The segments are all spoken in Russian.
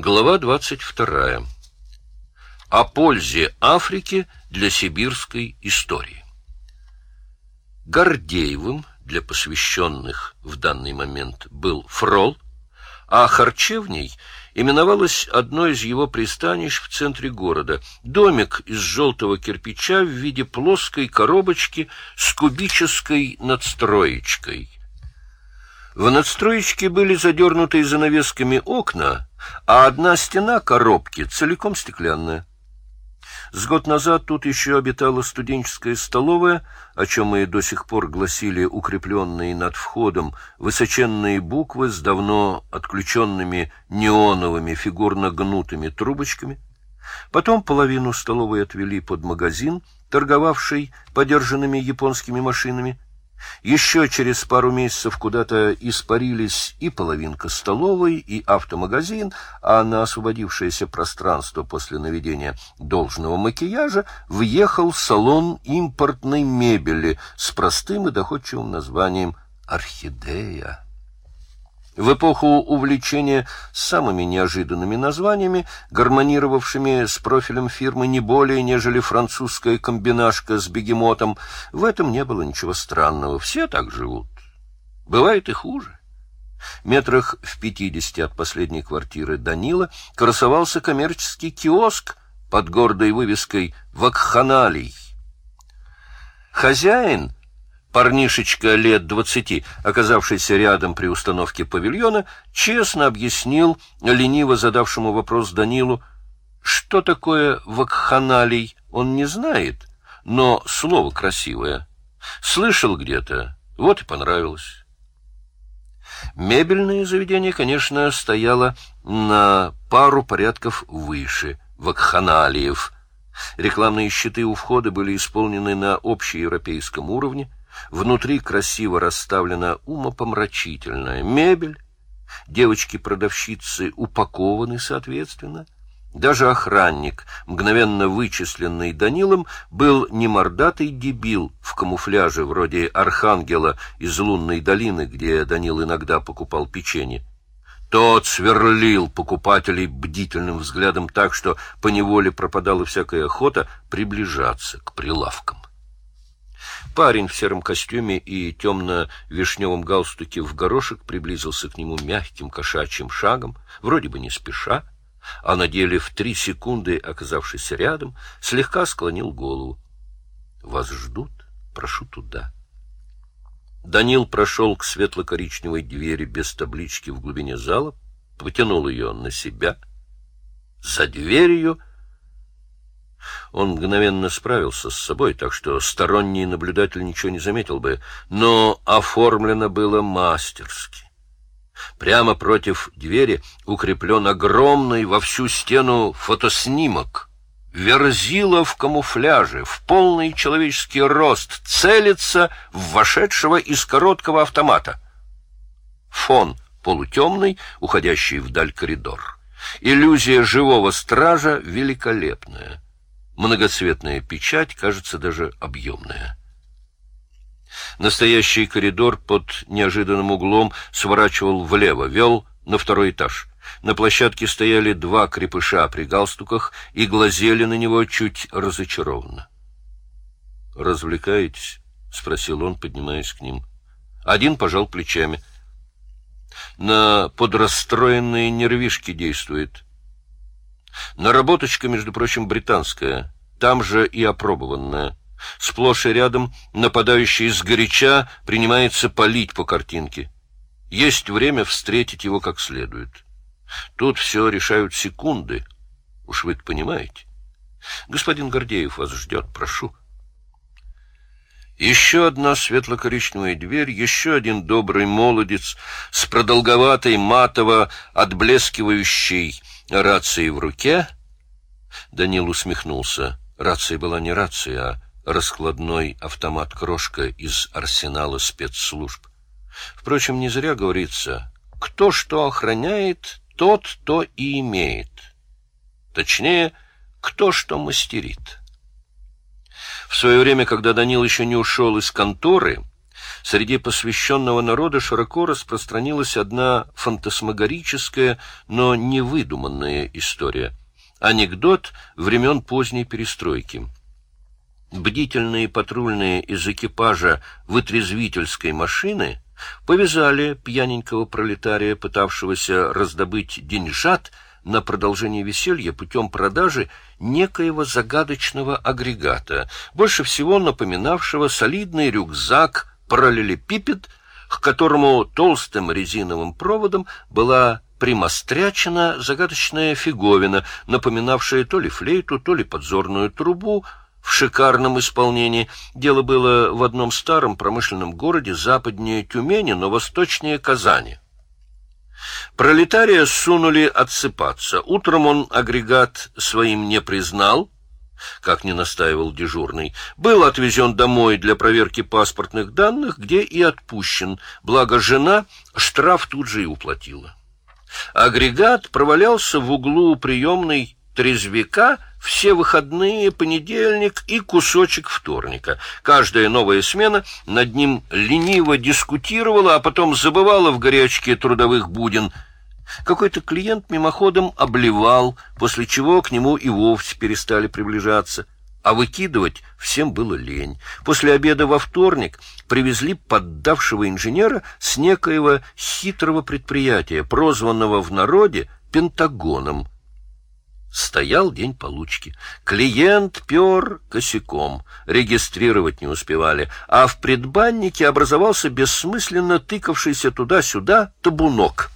Глава 22. О пользе Африки для сибирской истории. Гордеевым для посвященных в данный момент был Фрол, а харчевней именовалось одно из его пристанищ в центре города, домик из желтого кирпича в виде плоской коробочки с кубической надстроечкой. В надстроечке были задернутые занавесками окна, а одна стена коробки целиком стеклянная. С год назад тут еще обитала студенческая столовая, о чем и до сих пор гласили укрепленные над входом высоченные буквы с давно отключенными неоновыми фигурно гнутыми трубочками. Потом половину столовой отвели под магазин, торговавший подержанными японскими машинами, еще через пару месяцев куда-то испарились и половинка столовой, и автомагазин, а на освободившееся пространство после наведения должного макияжа въехал салон импортной мебели с простым и доходчивым названием «Орхидея». В эпоху увлечения самыми неожиданными названиями, гармонировавшими с профилем фирмы не более, нежели французская комбинашка с бегемотом, в этом не было ничего странного. Все так живут. Бывает и хуже. Метрах в пятидесяти от последней квартиры Данила красовался коммерческий киоск под гордой вывеской «Вакханалий». Хозяин — Парнишечка лет двадцати, оказавшийся рядом при установке павильона, честно объяснил лениво задавшему вопрос Данилу, что такое вакханалий, он не знает, но слово красивое. Слышал где-то, вот и понравилось. Мебельное заведение, конечно, стояло на пару порядков выше вакханалиев. Рекламные щиты у входа были исполнены на общеевропейском уровне, Внутри красиво расставлена умопомрачительная мебель, девочки-продавщицы упакованы соответственно. Даже охранник, мгновенно вычисленный Данилом, был не мордатый дебил в камуфляже вроде архангела из лунной долины, где Данил иногда покупал печенье. Тот сверлил покупателей бдительным взглядом так, что поневоле пропадала всякая охота приближаться к прилавкам. Парень в сером костюме и темно-вишневом галстуке в горошек приблизился к нему мягким кошачьим шагом, вроде бы не спеша, а на деле в три секунды, оказавшись рядом, слегка склонил голову. «Вас ждут? Прошу туда». Данил прошел к светло-коричневой двери без таблички в глубине зала, потянул ее на себя. За дверью он мгновенно справился с собой, так что сторонний наблюдатель ничего не заметил бы, но оформлено было мастерски. Прямо против двери укреплен огромный во всю стену фотоснимок. Верзила в камуфляже, в полный человеческий рост, целится в вошедшего из короткого автомата. Фон полутемный, уходящий вдаль коридор. Иллюзия живого стража великолепная. Многоцветная печать, кажется, даже объемная. Настоящий коридор под неожиданным углом сворачивал влево, вел на второй этаж. На площадке стояли два крепыша при галстуках и глазели на него чуть разочарованно. «Развлекаетесь?» — спросил он, поднимаясь к ним. Один пожал плечами. «На подрастроенные нервишки действует». Наработочка, между прочим, британская, там же и опробованная. Сплошь и рядом нападающий сгоряча принимается палить по картинке. Есть время встретить его как следует. Тут все решают секунды. Уж вы понимаете. Господин Гордеев вас ждет, прошу. Еще одна светло-коричневая дверь, еще один добрый молодец с продолговатой матово отблескивающей рацией в руке. Данил усмехнулся. Рация была не рация, а раскладной автомат-крошка из арсенала спецслужб. Впрочем, не зря говорится, кто что охраняет, тот то и имеет. Точнее, кто что мастерит. В свое время, когда Данил еще не ушел из конторы, Среди посвященного народа широко распространилась одна фантасмагорическая, но невыдуманная история. Анекдот времен поздней перестройки. Бдительные патрульные из экипажа вытрезвительской машины повязали пьяненького пролетария, пытавшегося раздобыть деньжат, на продолжение веселья путем продажи некоего загадочного агрегата, больше всего напоминавшего солидный рюкзак параллелепипед, к которому толстым резиновым проводом была примострячена загадочная фиговина, напоминавшая то ли флейту, то ли подзорную трубу, в шикарном исполнении. Дело было в одном старом промышленном городе западнее Тюмени, но восточнее Казани. Пролетария сунули отсыпаться. Утром он агрегат своим не признал, как не настаивал дежурный, был отвезен домой для проверки паспортных данных, где и отпущен, благо жена штраф тут же и уплатила. Агрегат провалялся в углу приемной трезвика все выходные, понедельник и кусочек вторника. Каждая новая смена над ним лениво дискутировала, а потом забывала в горячке трудовых будин. Какой-то клиент мимоходом обливал, после чего к нему и вовсе перестали приближаться. А выкидывать всем было лень. После обеда во вторник привезли поддавшего инженера с некоего хитрого предприятия, прозванного в народе «Пентагоном», Стоял день получки. Клиент пер косяком, регистрировать не успевали, а в предбаннике образовался бессмысленно тыкавшийся туда-сюда табунок.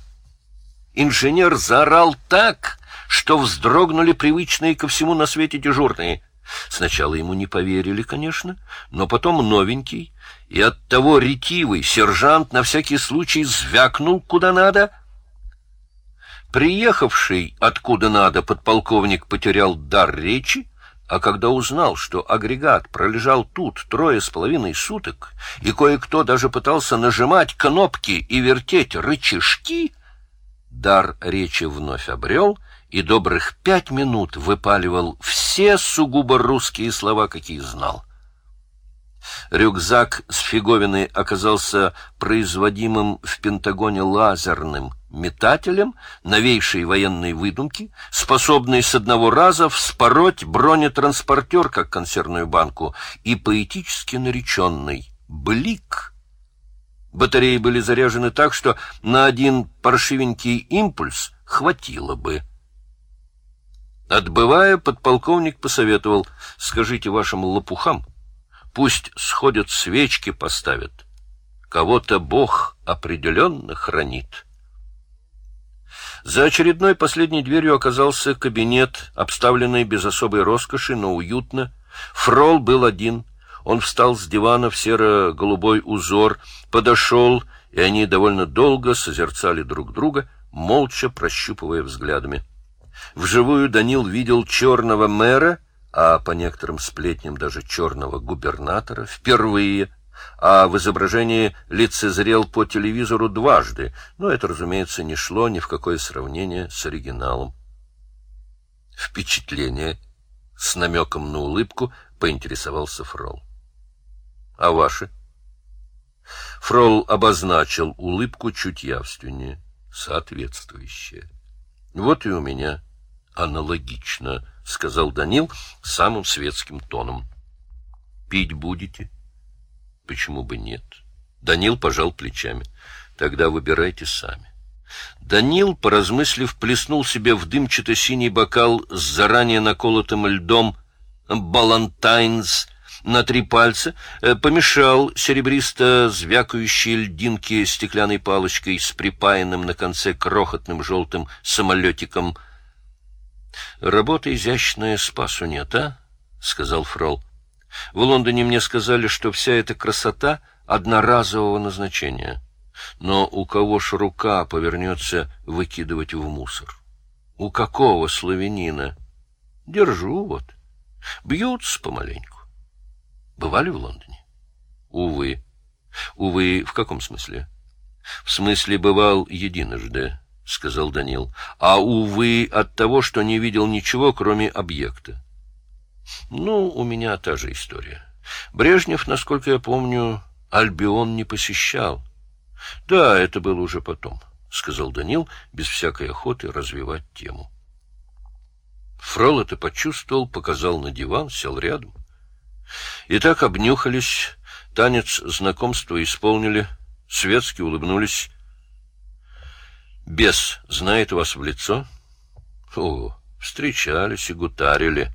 Инженер заорал так, что вздрогнули привычные ко всему на свете дежурные. Сначала ему не поверили, конечно, но потом новенький, и оттого ретивый сержант на всякий случай звякнул куда надо — Приехавший откуда надо подполковник потерял дар речи, а когда узнал, что агрегат пролежал тут трое с половиной суток, и кое-кто даже пытался нажимать кнопки и вертеть рычажки, дар речи вновь обрел и добрых пять минут выпаливал все сугубо русские слова, какие знал. Рюкзак с фиговиной оказался производимым в Пентагоне лазерным метателем новейшей военной выдумки, способный с одного раза вспороть бронетранспортер, как консервную банку, и поэтически нареченный «Блик». Батареи были заряжены так, что на один паршивенький импульс хватило бы. Отбывая, подполковник посоветовал, скажите вашим лопухам, Пусть сходят свечки поставят. Кого-то Бог определенно хранит. За очередной последней дверью оказался кабинет, обставленный без особой роскоши, но уютно. Фрол был один. Он встал с дивана в серо-голубой узор, подошел, и они довольно долго созерцали друг друга, молча прощупывая взглядами. Вживую Данил видел черного мэра — а по некоторым сплетням даже черного губернатора, впервые, а в изображении лицезрел по телевизору дважды, но это, разумеется, не шло ни в какое сравнение с оригиналом. Впечатление с намеком на улыбку поинтересовался Фрол. — А ваши? Фрол обозначил улыбку чуть явственнее, соответствующее. — Вот и у меня аналогично —— сказал Данил самым светским тоном. — Пить будете? — Почему бы нет? Данил пожал плечами. — Тогда выбирайте сами. Данил, поразмыслив, плеснул себе в дымчато-синий бокал с заранее наколотым льдом «Балантайнс» на три пальца, э, помешал серебристо звякающие льдинки стеклянной палочкой с припаянным на конце крохотным желтым самолетиком — Работа изящная, спасу нет, а? — сказал Фрол. В Лондоне мне сказали, что вся эта красота одноразового назначения. Но у кого ж рука повернется выкидывать в мусор? У какого славянина? Держу вот. Бьются помаленьку. Бывали в Лондоне? Увы. Увы, в каком смысле? В смысле, бывал единожды. — сказал Данил, — а, увы, от того, что не видел ничего, кроме объекта. Ну, у меня та же история. Брежнев, насколько я помню, Альбион не посещал. Да, это было уже потом, — сказал Данил, без всякой охоты развивать тему. Фрол это почувствовал, показал на диван, сел рядом. И так обнюхались, танец знакомства исполнили, светски улыбнулись. Бес знает вас в лицо? О, встречались и гутарили.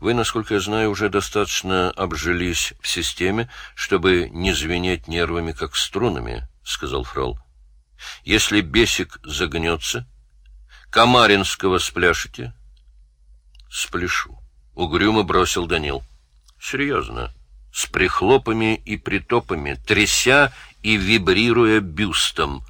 Вы, насколько я знаю, уже достаточно обжились в системе, чтобы не звенеть нервами, как струнами, — сказал Фрол. Если бесик загнется, Камаринского спляшете? — Спляшу. Угрюмо бросил Данил. — Серьезно. С прихлопами и притопами, тряся и вибрируя бюстом.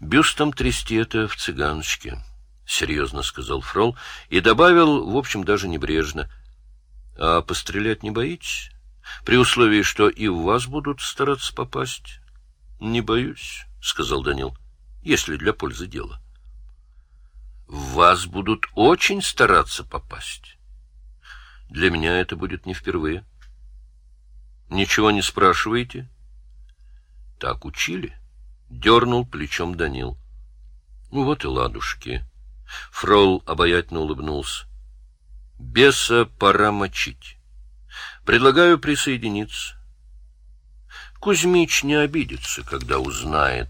Бюстом трясти это в цыганочке. —— серьезно сказал Фрол и добавил, в общем, даже небрежно. — А пострелять не боитесь? При условии, что и в вас будут стараться попасть? — Не боюсь, — сказал Данил, — если для пользы дела. — В вас будут очень стараться попасть. Для меня это будет не впервые. — Ничего не спрашиваете? — Так учили, — дернул плечом Данил. — Ну вот и ладушки. — Фрол обаятельно улыбнулся. «Беса пора мочить. Предлагаю присоединиться. Кузьмич не обидится, когда узнает,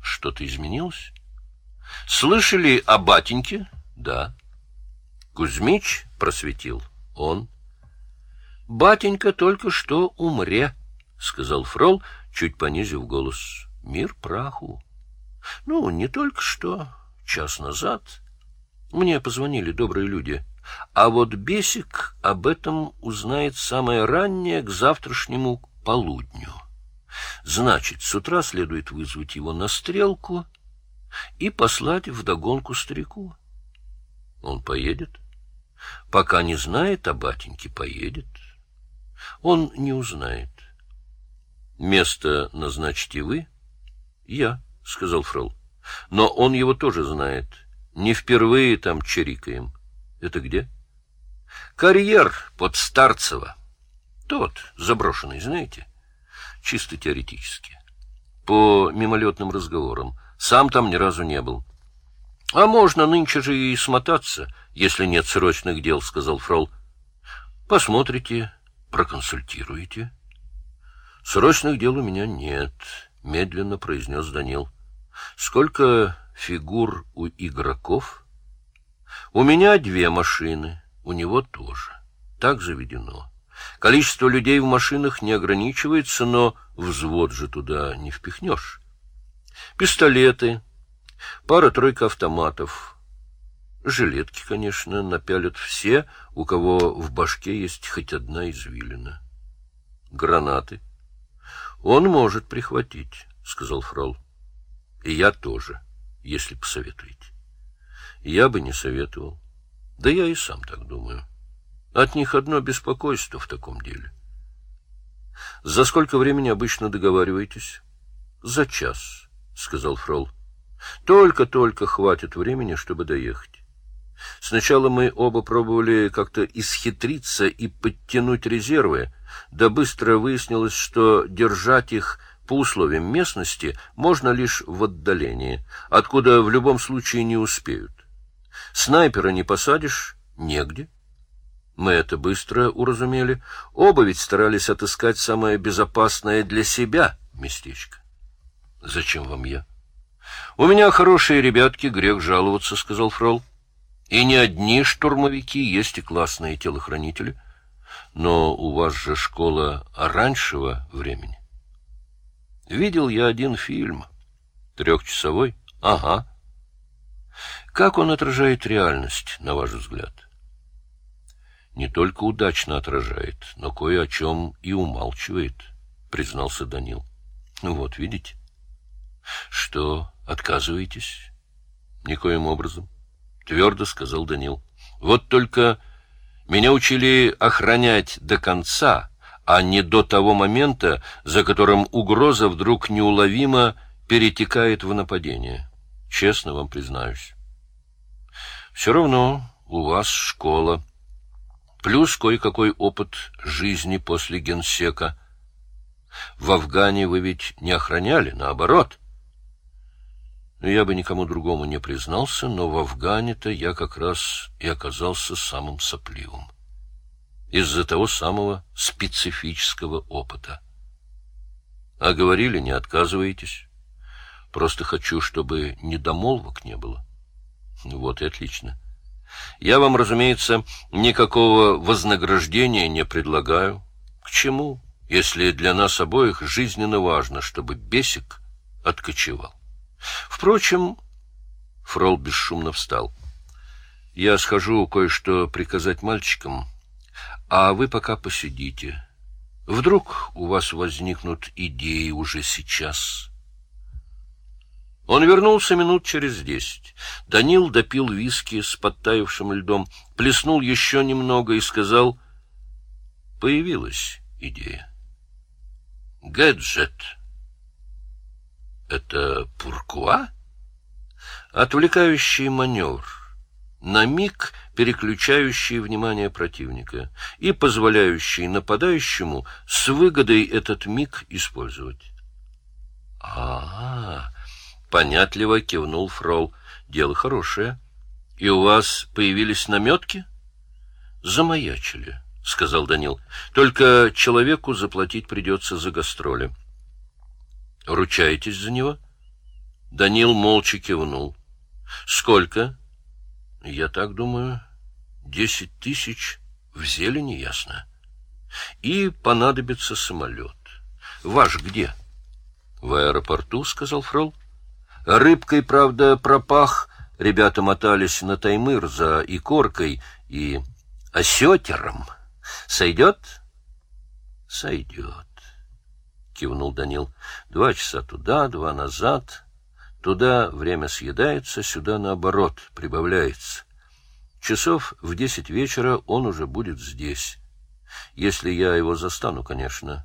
что-то изменилось. Слышали о батеньке? Да. Кузьмич просветил. Он. Батенька только что умре, — сказал Фрол, чуть понизив голос. Мир праху. Ну, не только что час назад мне позвонили добрые люди, а вот Бесик об этом узнает самое раннее к завтрашнему полудню. Значит, с утра следует вызвать его на стрелку и послать вдогонку старику. Он поедет. Пока не знает о батеньке, поедет. Он не узнает. Место назначите вы? Я, — сказал Фрол. Но он его тоже знает. Не впервые там чирикаем. Это где? Карьер под Старцево. Тот, заброшенный, знаете? Чисто теоретически. По мимолетным разговорам. Сам там ни разу не был. А можно нынче же и смотаться, если нет срочных дел, — сказал Фрол. Посмотрите, проконсультируете. Срочных дел у меня нет, — медленно произнес Данил. Сколько фигур у игроков? У меня две машины, у него тоже. Так заведено. Количество людей в машинах не ограничивается, но взвод же туда не впихнешь. Пистолеты, пара-тройка автоматов. Жилетки, конечно, напялят все, у кого в башке есть хоть одна извилина. Гранаты. Он может прихватить, — сказал Фрол. И я тоже, если посоветуете. Я бы не советовал. Да я и сам так думаю. От них одно беспокойство в таком деле. За сколько времени обычно договариваетесь? За час, сказал Фрол. Только-только хватит времени, чтобы доехать. Сначала мы оба пробовали как-то исхитриться и подтянуть резервы, да быстро выяснилось, что держать их по условиям местности можно лишь в отдалении, откуда в любом случае не успеют. Снайпера не посадишь — негде. Мы это быстро уразумели. Оба ведь старались отыскать самое безопасное для себя местечко. — Зачем вам я? — У меня хорошие ребятки, грех жаловаться, — сказал Фрол. — И не одни штурмовики, есть и классные телохранители. Но у вас же школа раньшего времени. Видел я один фильм. Трехчасовой? Ага. Как он отражает реальность, на ваш взгляд? Не только удачно отражает, но кое о чем и умалчивает, признался Данил. Ну вот, видите? Что, отказываетесь? Никоим образом, твердо сказал Данил. Вот только меня учили охранять до конца, а не до того момента, за которым угроза вдруг неуловимо перетекает в нападение. Честно вам признаюсь. Все равно у вас школа. Плюс кое-какой опыт жизни после генсека. В Афгане вы ведь не охраняли, наоборот. Я бы никому другому не признался, но в Афгане-то я как раз и оказался самым сопливым. Из-за того самого специфического опыта. А говорили, не отказываетесь. Просто хочу, чтобы недомолвок не было. Вот и отлично. Я вам, разумеется, никакого вознаграждения не предлагаю. К чему, если для нас обоих жизненно важно, чтобы бесик откочевал? Впрочем, Фрол бесшумно встал. Я схожу кое-что приказать мальчикам, а вы пока посидите. Вдруг у вас возникнут идеи уже сейчас. Он вернулся минут через десять. Данил допил виски с подтаявшим льдом, плеснул еще немного и сказал, появилась идея. Гаджет. Это пуркуа? Отвлекающий маневр на миг переключающий внимание противника и позволяющий нападающему с выгодой этот миг использовать. А, -а, -а понятливо кивнул Фрол. Дело хорошее. И у вас появились наметки? Замаячили, сказал Данил. Только человеку заплатить придется за гастроли. Ручаетесь за него? Данил молча кивнул. Сколько? Я так думаю, десять тысяч в зелени ясно. И понадобится самолет. Ваш где? В аэропорту, сказал Фрол. Рыбкой, правда, пропах. Ребята мотались на Таймыр за икоркой и осетером. Сойдет? Сойдет, кивнул Данил. Два часа туда, два назад. Туда время съедается, сюда наоборот прибавляется. Часов в десять вечера он уже будет здесь. Если я его застану, конечно.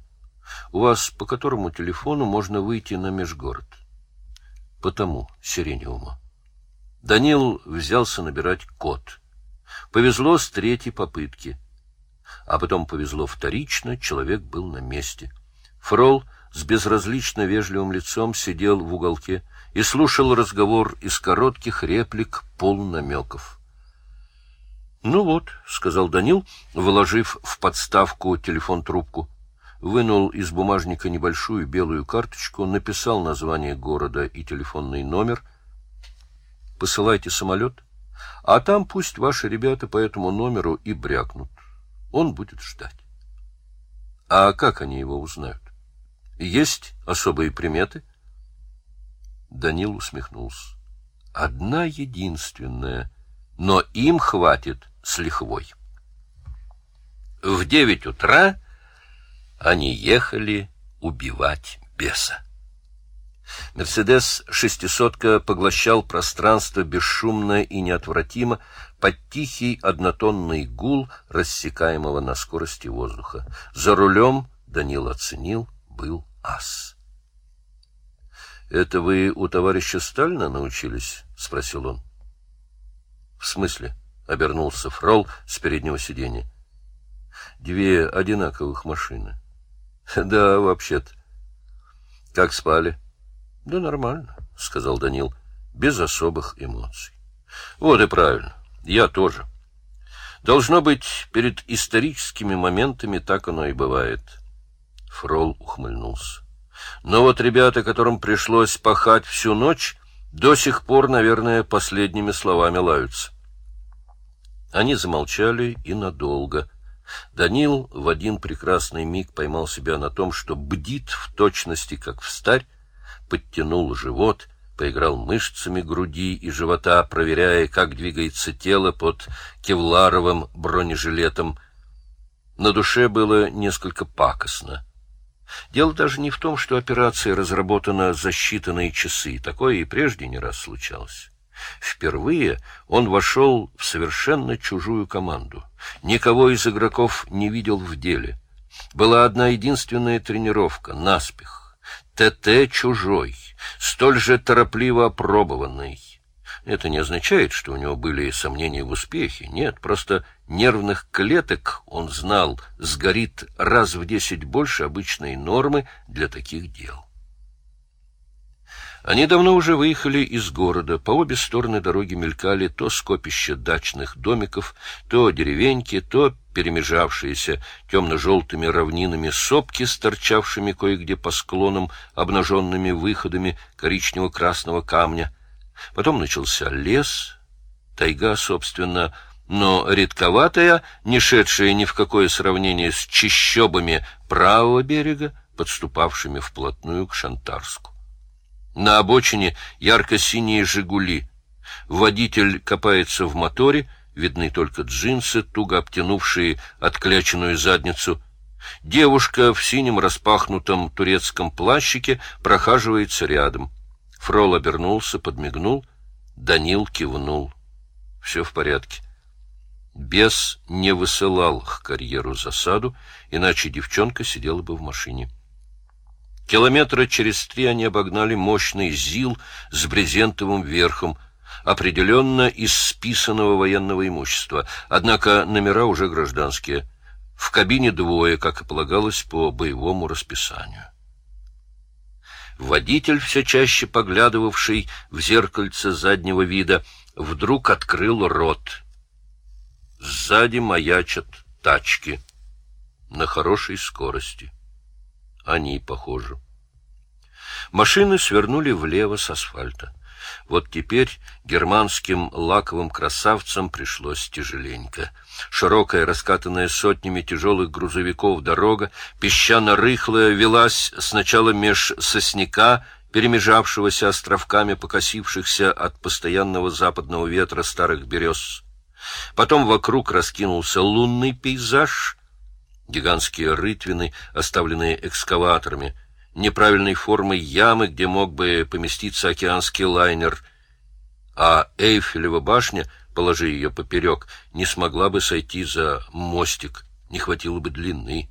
У вас по которому телефону можно выйти на межгород? По тому, Сиреневому. Данил взялся набирать код. Повезло с третьей попытки. А потом повезло вторично, человек был на месте. Фрол с безразлично вежливым лицом сидел в уголке и слушал разговор из коротких реплик полнамеков. «Ну вот», — сказал Данил, выложив в подставку телефон-трубку. Вынул из бумажника небольшую белую карточку, написал название города и телефонный номер. «Посылайте самолет, а там пусть ваши ребята по этому номеру и брякнут. Он будет ждать». «А как они его узнают? Есть особые приметы?» Данил усмехнулся. Одна единственная, но им хватит с лихвой. В девять утра они ехали убивать беса. Мерседес шестисотка поглощал пространство бесшумно и неотвратимо под тихий однотонный гул, рассекаемого на скорости воздуха. За рулем, Данил оценил, был ас. — Это вы у товарища Сталина научились? — спросил он. — В смысле? — обернулся Фрол с переднего сиденья. — Две одинаковых машины. — Да, вообще-то. — Как спали? — Да нормально, — сказал Данил, без особых эмоций. — Вот и правильно. Я тоже. Должно быть, перед историческими моментами так оно и бывает. Фрол ухмыльнулся. Но вот ребята, которым пришлось пахать всю ночь, до сих пор, наверное, последними словами лаются. Они замолчали и надолго. Данил в один прекрасный миг поймал себя на том, что бдит в точности, как встарь, подтянул живот, поиграл мышцами груди и живота, проверяя, как двигается тело под кевларовым бронежилетом. На душе было несколько пакостно. Дело даже не в том, что операция разработана за считанные часы. Такое и прежде не раз случалось. Впервые он вошел в совершенно чужую команду. Никого из игроков не видел в деле. Была одна единственная тренировка — наспех. ТТ чужой, столь же торопливо опробованный. Это не означает, что у него были сомнения в успехе. Нет, просто нервных клеток, он знал, сгорит раз в десять больше обычной нормы для таких дел. Они давно уже выехали из города. По обе стороны дороги мелькали то скопища дачных домиков, то деревеньки, то перемежавшиеся темно-желтыми равнинами сопки с торчавшими кое-где по склонам обнаженными выходами коричнево-красного камня. Потом начался лес, тайга, собственно, но редковатая, не шедшая ни в какое сравнение с чищобами правого берега, подступавшими вплотную к Шантарску. На обочине ярко-синие «Жигули». Водитель копается в моторе, видны только джинсы, туго обтянувшие откляченную задницу. Девушка в синем распахнутом турецком плащике прохаживается рядом. Фрол обернулся, подмигнул. Данил кивнул. Все в порядке. Бес не высылал к карьеру засаду, иначе девчонка сидела бы в машине. Километра через три они обогнали мощный ЗИЛ с брезентовым верхом, определенно из списанного военного имущества, однако номера уже гражданские. В кабине двое, как и полагалось по боевому расписанию. Водитель, все чаще поглядывавший в зеркальце заднего вида, вдруг открыл рот. Сзади маячат тачки на хорошей скорости. Они, похоже. Машины свернули влево с асфальта. Вот теперь германским лаковым красавцам пришлось тяжеленько. Широкая, раскатанная сотнями тяжелых грузовиков дорога, песчано-рыхлая, велась сначала меж сосняка, перемежавшегося островками покосившихся от постоянного западного ветра старых берез. Потом вокруг раскинулся лунный пейзаж, гигантские рытвины, оставленные экскаваторами, неправильной формы ямы, где мог бы поместиться океанский лайнер, а Эйфелева башня, положи ее поперек, не смогла бы сойти за мостик, не хватило бы длины.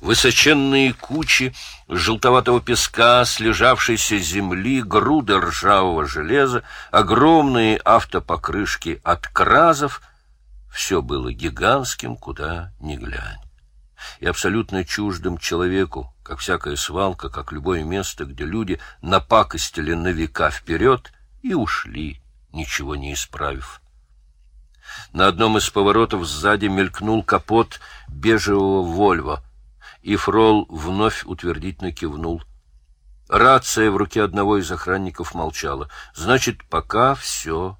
Высоченные кучи желтоватого песка, слежавшейся земли, груды ржавого железа, огромные автопокрышки от кразов — все было гигантским, куда ни глянь и абсолютно чуждым человеку, как всякая свалка, как любое место, где люди напакостили на века вперед и ушли, ничего не исправив. На одном из поворотов сзади мелькнул капот бежевого «Вольво», и Фрол вновь утвердительно кивнул. Рация в руке одного из охранников молчала. Значит, пока все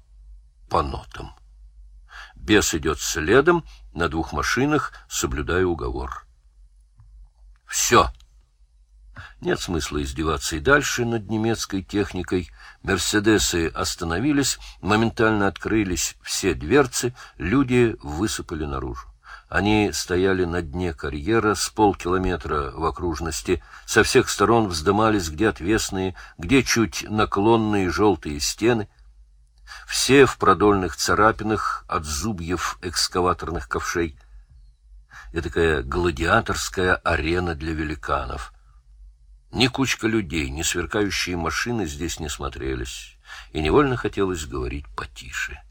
по нотам. Бес идет следом, на двух машинах, соблюдая уговор. Все. Нет смысла издеваться и дальше над немецкой техникой. Мерседесы остановились, моментально открылись все дверцы, люди высыпали наружу. Они стояли на дне карьера с полкилометра в окружности, со всех сторон вздымались где отвесные, где чуть наклонные желтые стены — все в продольных царапинах от зубьев экскаваторных ковшей. такая гладиаторская арена для великанов. Ни кучка людей, ни сверкающие машины здесь не смотрелись, и невольно хотелось говорить потише.